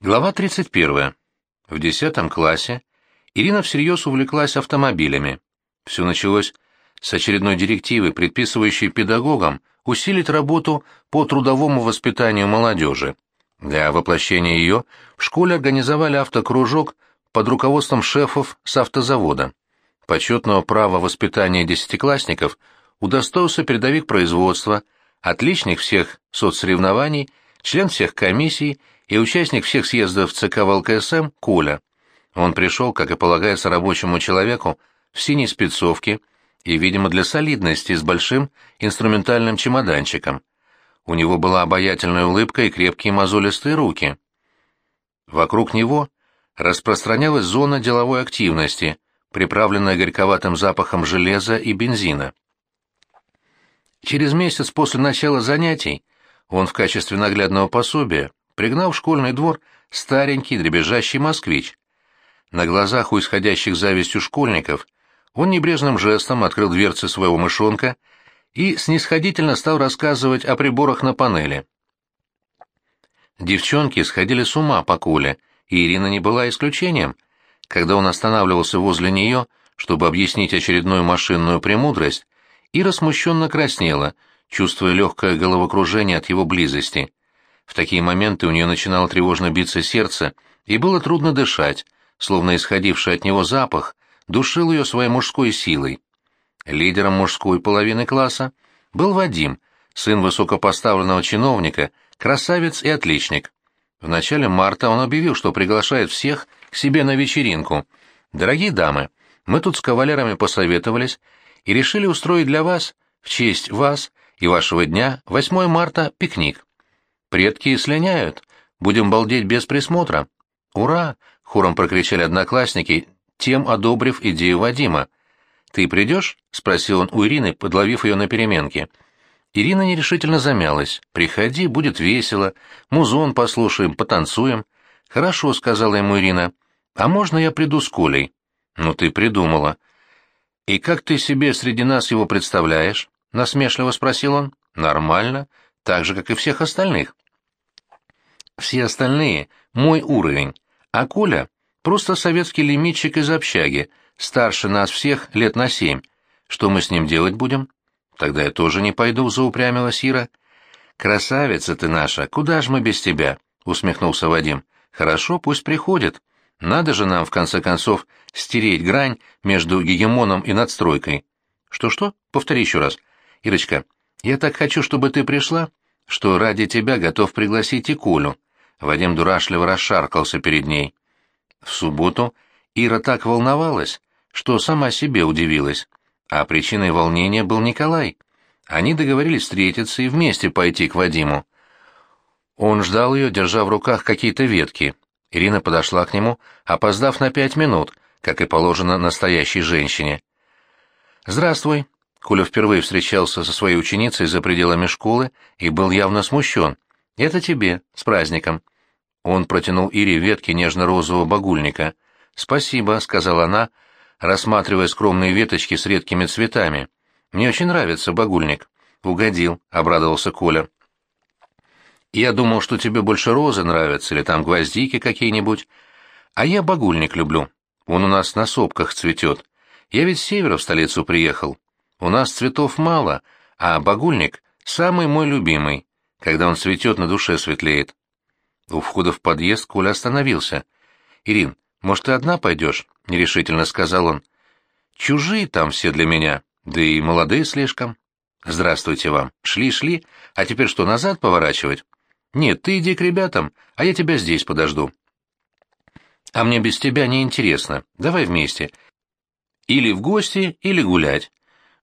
Глава 31. В 10 классе Ирина всерьез увлеклась автомобилями. Все началось с очередной директивы, предписывающей педагогам усилить работу по трудовому воспитанию молодежи. Для воплощения ее в школе организовали автокружок под руководством шефов с автозавода. Почетного права воспитания десятиклассников удостоился передовик производства, отличник всех соцсоревнований, член всех комиссий и участник всех съездов ЦК ВЛКСМ Коля. Он пришел, как и полагается рабочему человеку, в синей спецовке и, видимо, для солидности, с большим инструментальным чемоданчиком. У него была обаятельная улыбка и крепкие мозолистые руки. Вокруг него распространялась зона деловой активности, приправленная горьковатым запахом железа и бензина. Через месяц после начала занятий он в качестве наглядного пособия пригнал в школьный двор старенький дребезжащий москвич. На глазах у исходящих завистью школьников он небрежным жестом открыл дверцы своего мышонка и снисходительно стал рассказывать о приборах на панели. Девчонки сходили с ума по Коле, и Ирина не была исключением. Когда он останавливался возле нее, чтобы объяснить очередную машинную премудрость, Ира смущенно краснела, чувствуя легкое головокружение от его близости. В такие моменты у нее начинало тревожно биться сердце, и было трудно дышать, словно исходивший от него запах душил ее своей мужской силой. Лидером мужской половины класса был Вадим, сын высокопоставленного чиновника, красавец и отличник. В начале марта он объявил, что приглашает всех к себе на вечеринку. «Дорогие дамы, мы тут с кавалерами посоветовались и решили устроить для вас, в честь вас и вашего дня, 8 марта, пикник. Предки слиняют. Будем балдеть без присмотра. Ура! Хором прокричали одноклассники, тем одобрив идею Вадима. Ты придешь? спросил он у Ирины, подловив ее на переменке. Ирина нерешительно замялась. Приходи, будет весело. Музон послушаем, потанцуем. Хорошо, сказала ему Ирина. А можно я приду с Колей? Ну ты придумала. И как ты себе среди нас его представляешь? насмешливо спросил он. Нормально, так же, как и всех остальных. Все остальные — мой уровень, а Коля — просто советский лимитчик из общаги, старше нас всех лет на семь. Что мы с ним делать будем? Тогда я тоже не пойду, — заупрямилась Ира. Красавица ты наша, куда ж мы без тебя? — усмехнулся Вадим. Хорошо, пусть приходит. Надо же нам, в конце концов, стереть грань между гегемоном и надстройкой. Что-что? Повтори еще раз. Ирочка, я так хочу, чтобы ты пришла, что ради тебя готов пригласить и Колю. Вадим дурашливо расшаркался перед ней. В субботу Ира так волновалась, что сама себе удивилась. А причиной волнения был Николай. Они договорились встретиться и вместе пойти к Вадиму. Он ждал ее, держа в руках какие-то ветки. Ирина подошла к нему, опоздав на пять минут, как и положено настоящей женщине. «Здравствуй», Коля впервые встречался со своей ученицей за пределами школы и был явно смущен. «Это тебе, с праздником». Он протянул Ире ветки нежно-розового багульника. «Спасибо», — сказала она, рассматривая скромные веточки с редкими цветами. «Мне очень нравится багульник». «Угодил», — обрадовался Коля. «Я думал, что тебе больше розы нравятся или там гвоздики какие-нибудь. А я багульник люблю. Он у нас на сопках цветет. Я ведь с севера в столицу приехал. У нас цветов мало, а багульник — самый мой любимый. Когда он цветет, на душе светлеет. У входа в подъезд Коля остановился. «Ирин, может, ты одна пойдешь?» — нерешительно сказал он. «Чужие там все для меня, да и молодые слишком». «Здравствуйте вам. Шли-шли, а теперь что, назад поворачивать?» «Нет, ты иди к ребятам, а я тебя здесь подожду». «А мне без тебя не интересно. Давай вместе. Или в гости, или гулять.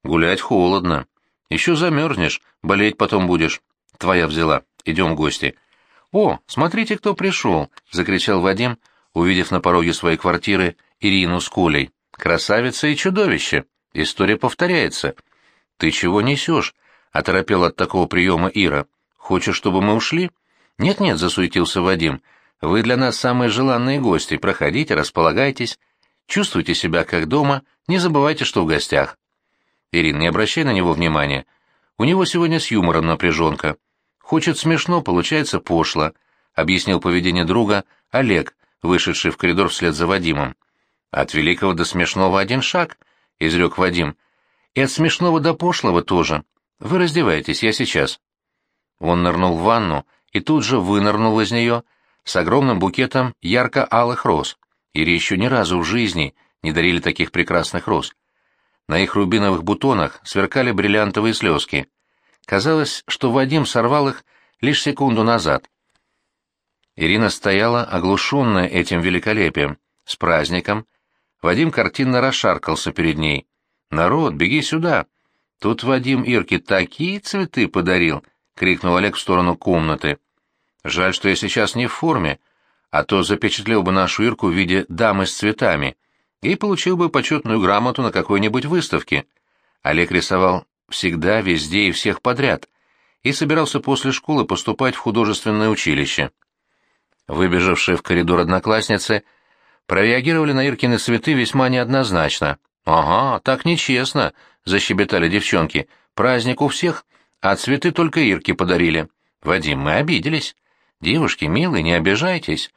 Гулять холодно. Еще замерзнешь, болеть потом будешь. Твоя взяла. Идем в гости. О, смотрите, кто пришел, закричал Вадим, увидев на пороге своей квартиры Ирину с Колей. Красавица и чудовище. История повторяется. Ты чего несешь? оторопел от такого приема Ира. Хочешь, чтобы мы ушли? Нет-нет, засуетился Вадим. Вы для нас самые желанные гости. Проходите, располагайтесь. Чувствуйте себя как дома, не забывайте, что в гостях. Ирин, не обращай на него внимания. У него сегодня с юмором напряженка. Хочет смешно, получается пошло. объяснил поведение друга Олег, вышедший в коридор вслед за Вадимом. «От великого до смешного один шаг», — изрек Вадим. «И от смешного до пошлого тоже. Вы раздеваетесь, я сейчас». Он нырнул в ванну и тут же вынырнул из нее с огромным букетом ярко-алых роз. Ире еще ни разу в жизни не дарили таких прекрасных роз. На их рубиновых бутонах сверкали бриллиантовые слезки. Казалось, что Вадим сорвал их лишь секунду назад. Ирина стояла, оглушенная этим великолепием. С праздником. Вадим картинно расшаркался перед ней. «Народ, беги сюда!» «Тут Вадим Ирке такие цветы подарил!» — крикнул Олег в сторону комнаты. «Жаль, что я сейчас не в форме, а то запечатлел бы нашу Ирку в виде дамы с цветами и получил бы почетную грамоту на какой-нибудь выставке». Олег рисовал всегда, везде и всех подряд, и собирался после школы поступать в художественное училище. Выбежавшие в коридор одноклассницы прореагировали на Иркины цветы весьма неоднозначно. «Ага, так нечестно», — защебетали девчонки. «Праздник у всех, а цветы только Ирке подарили. Вадим, мы обиделись. Девушки, милые, не обижайтесь.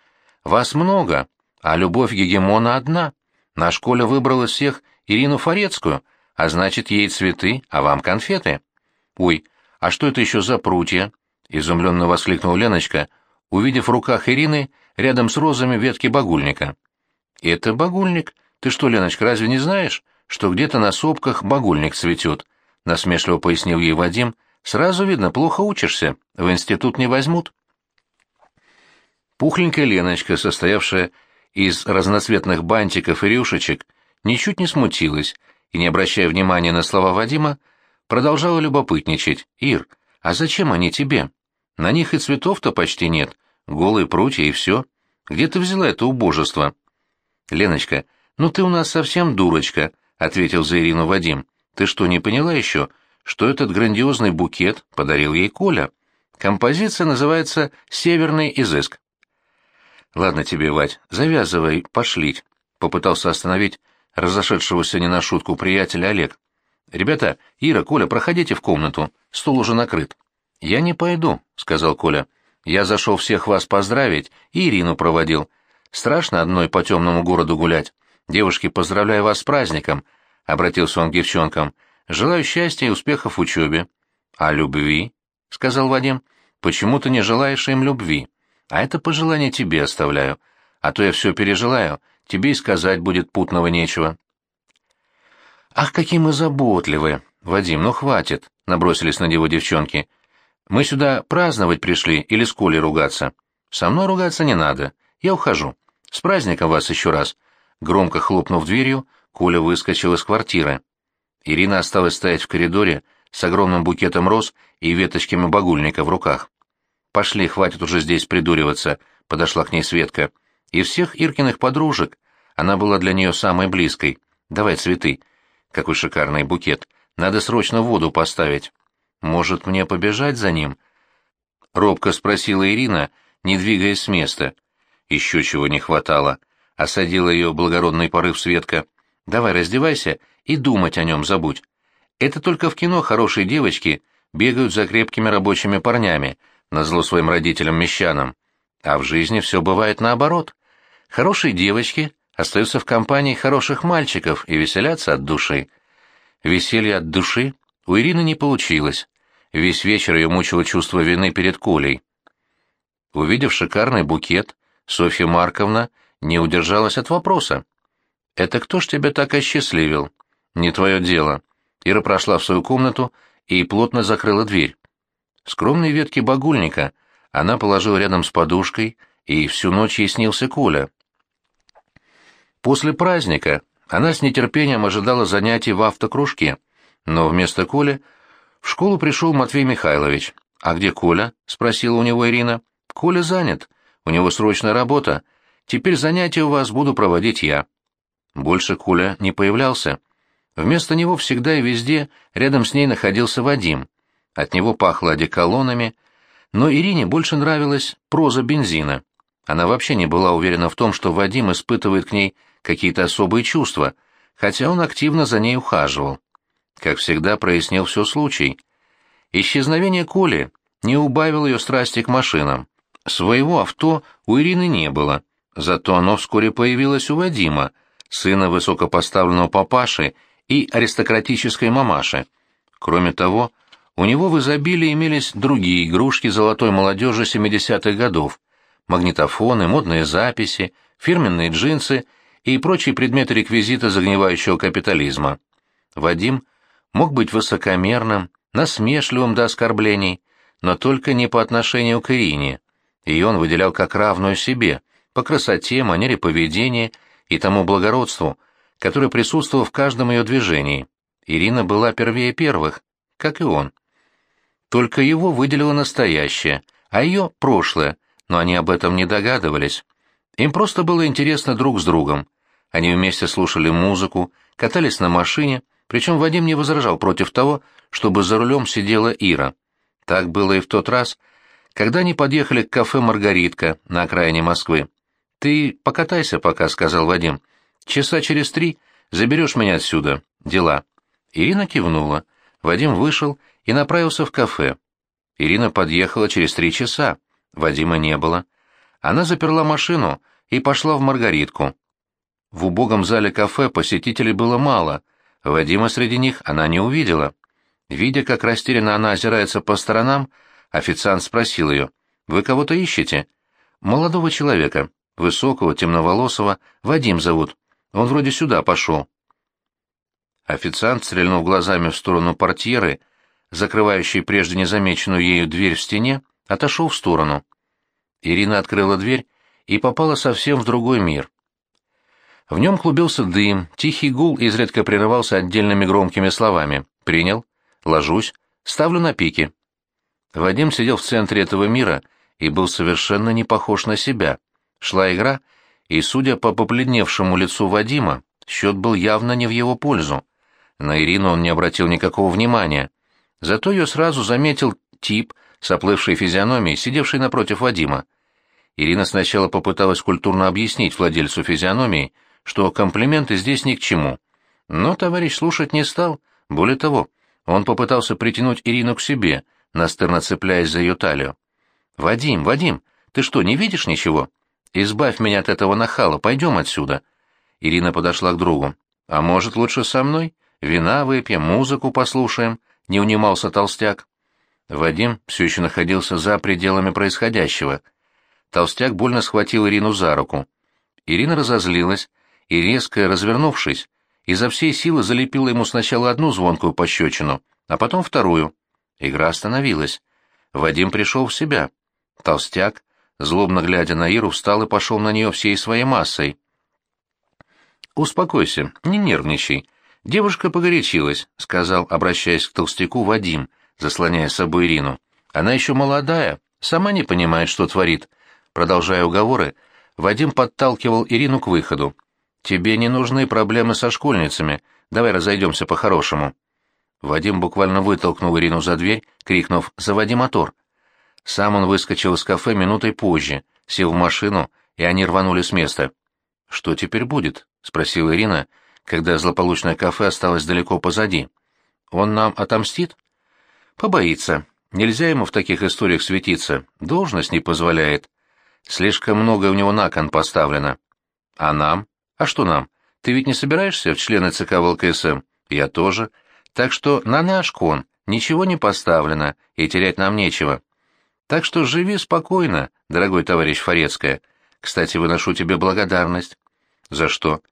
Вас много, а любовь гегемона одна. На школе выбрала всех Ирину Форецкую, а значит, ей цветы, а вам конфеты». «Ой, а что это еще за прутья?» — изумленно воскликнула Леночка, увидев в руках Ирины рядом с розами ветки багульника. «Это багульник. Ты что, Леночка, разве не знаешь, что где-то на сопках багульник цветет?» — насмешливо пояснил ей Вадим. «Сразу видно, плохо учишься. В институт не возьмут». Пухленькая Леночка, состоявшая из разноцветных бантиков и рюшечек, ничуть не смутилась и, не обращая внимания на слова Вадима, продолжала любопытничать. «Ир, а зачем они тебе?» На них и цветов-то почти нет, голые прутья и все. Где ты взяла это убожество? Леночка, ну ты у нас совсем дурочка, ответил за Ирину Вадим. Ты что, не поняла еще, что этот грандиозный букет подарил ей Коля? Композиция называется «Северный изыск». Ладно тебе, Вадь, завязывай, пошлить, попытался остановить разошедшегося не на шутку приятеля Олег. Ребята, Ира, Коля, проходите в комнату, стол уже накрыт. «Я не пойду», — сказал Коля. «Я зашел всех вас поздравить и Ирину проводил. Страшно одной по темному городу гулять. Девушки, поздравляю вас с праздником», — обратился он к девчонкам. «Желаю счастья и успехов в учебе». «А любви?» — сказал Вадим. «Почему ты не желаешь им любви? А это пожелание тебе оставляю. А то я все пережелаю, тебе и сказать будет путного нечего». «Ах, какие мы заботливые! Вадим, ну хватит!» — набросились на него девчонки. Мы сюда праздновать пришли или с Колей ругаться? Со мной ругаться не надо. Я ухожу. С праздником вас еще раз. Громко хлопнув дверью, Коля выскочил из квартиры. Ирина осталась стоять в коридоре с огромным букетом роз и веточками багульника в руках. «Пошли, хватит уже здесь придуриваться», — подошла к ней Светка. «И всех Иркиных подружек. Она была для нее самой близкой. Давай цветы. Какой шикарный букет. Надо срочно воду поставить». «Может, мне побежать за ним?» — робко спросила Ирина, не двигаясь с места. Еще чего не хватало. Осадила ее благородный порыв Светка. «Давай раздевайся и думать о нем забудь. Это только в кино хорошие девочки бегают за крепкими рабочими парнями, назло своим родителям-мещанам. А в жизни все бывает наоборот. Хорошие девочки остаются в компании хороших мальчиков и веселятся от души. Веселье от души у Ирины не получилось. Весь вечер ее мучило чувство вины перед Колей. Увидев шикарный букет, Софья Марковна не удержалась от вопроса. «Это кто ж тебя так осчастливил?» «Не твое дело». Ира прошла в свою комнату и плотно закрыла дверь. Скромные ветки багульника она положила рядом с подушкой, и всю ночь ей снился Коля. После праздника она с нетерпением ожидала занятий в автокружке. Но вместо Коли в школу пришел Матвей Михайлович. «А где Коля?» — спросила у него Ирина. «Коля занят. У него срочная работа. Теперь занятия у вас буду проводить я». Больше Коля не появлялся. Вместо него всегда и везде рядом с ней находился Вадим. От него пахло одеколонами, но Ирине больше нравилась проза бензина. Она вообще не была уверена в том, что Вадим испытывает к ней какие-то особые чувства, хотя он активно за ней ухаживал как всегда, прояснил все случай. Исчезновение Коли не убавило ее страсти к машинам. Своего авто у Ирины не было, зато оно вскоре появилось у Вадима, сына высокопоставленного папаши и аристократической мамаши. Кроме того, у него в изобилии имелись другие игрушки золотой молодежи 70-х годов, магнитофоны, модные записи, фирменные джинсы и прочие предметы реквизита загнивающего капитализма. Вадим мог быть высокомерным, насмешливым до оскорблений, но только не по отношению к Ирине. Ее он выделял как равную себе, по красоте, манере поведения и тому благородству, которое присутствовало в каждом ее движении. Ирина была первее первых, как и он. Только его выделило настоящее, а ее — прошлое, но они об этом не догадывались. Им просто было интересно друг с другом. Они вместе слушали музыку, катались на машине, причем Вадим не возражал против того, чтобы за рулем сидела Ира. Так было и в тот раз, когда они подъехали к кафе «Маргаритка» на окраине Москвы. «Ты покатайся пока», — сказал Вадим. «Часа через три заберешь меня отсюда. Дела». Ирина кивнула. Вадим вышел и направился в кафе. Ирина подъехала через три часа. Вадима не было. Она заперла машину и пошла в Маргаритку. В убогом зале кафе посетителей было мало. Вадима среди них она не увидела. Видя, как растерянно она озирается по сторонам, официант спросил ее, «Вы кого-то ищете?» «Молодого человека, высокого, темноволосого, Вадим зовут. Он вроде сюда пошел». Официант, стрельнув глазами в сторону портьеры, закрывающей прежде незамеченную ею дверь в стене, отошел в сторону. Ирина открыла дверь и попала совсем в другой мир. В нем клубился дым, тихий гул изредка прерывался отдельными громкими словами. «Принял», «Ложусь», «Ставлю на пики». Вадим сидел в центре этого мира и был совершенно не похож на себя. Шла игра, и, судя по побледневшему лицу Вадима, счет был явно не в его пользу. На Ирину он не обратил никакого внимания. Зато ее сразу заметил тип с оплывшей физиономией, сидевший напротив Вадима. Ирина сначала попыталась культурно объяснить владельцу физиономии, что комплименты здесь ни к чему. Но товарищ слушать не стал. Более того, он попытался притянуть Ирину к себе, настырно цепляясь за ее талию. «Вадим, Вадим, ты что, не видишь ничего? Избавь меня от этого нахала, пойдем отсюда». Ирина подошла к другу. «А может, лучше со мной? Вина выпьем, музыку послушаем», — не унимался толстяк. Вадим все еще находился за пределами происходящего. Толстяк больно схватил Ирину за руку. Ирина разозлилась и, резко развернувшись, изо всей силы залепила ему сначала одну звонкую пощечину, а потом вторую. Игра остановилась. Вадим пришел в себя. Толстяк, злобно глядя на Иру, встал и пошел на нее всей своей массой. «Успокойся, не нервничай. Девушка погорячилась», — сказал, обращаясь к толстяку Вадим, заслоняя с собой Ирину. «Она еще молодая, сама не понимает, что творит». Продолжая уговоры, Вадим подталкивал Ирину к выходу. «Тебе не нужны проблемы со школьницами. Давай разойдемся по-хорошему». Вадим буквально вытолкнул Ирину за дверь, крикнув «Заводи мотор». Сам он выскочил из кафе минутой позже, сел в машину, и они рванули с места. «Что теперь будет?» — спросила Ирина, когда злополучное кафе осталось далеко позади. «Он нам отомстит?» «Побоится. Нельзя ему в таких историях светиться. Должность не позволяет. Слишком много у него на кон поставлено. А нам? А что нам? Ты ведь не собираешься в члены ЦК ВЛКСМ? Я тоже. Так что на наш кон ничего не поставлено, и терять нам нечего. Так что живи спокойно, дорогой товарищ Форецкая. Кстати, выношу тебе благодарность. За что?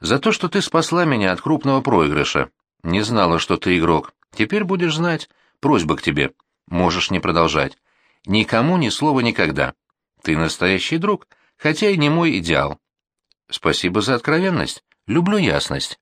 За то, что ты спасла меня от крупного проигрыша. Не знала, что ты игрок. Теперь будешь знать. Просьба к тебе. Можешь не продолжать. Никому ни слова никогда. Ты настоящий друг, хотя и не мой идеал. Спасибо за откровенность. Люблю ясность.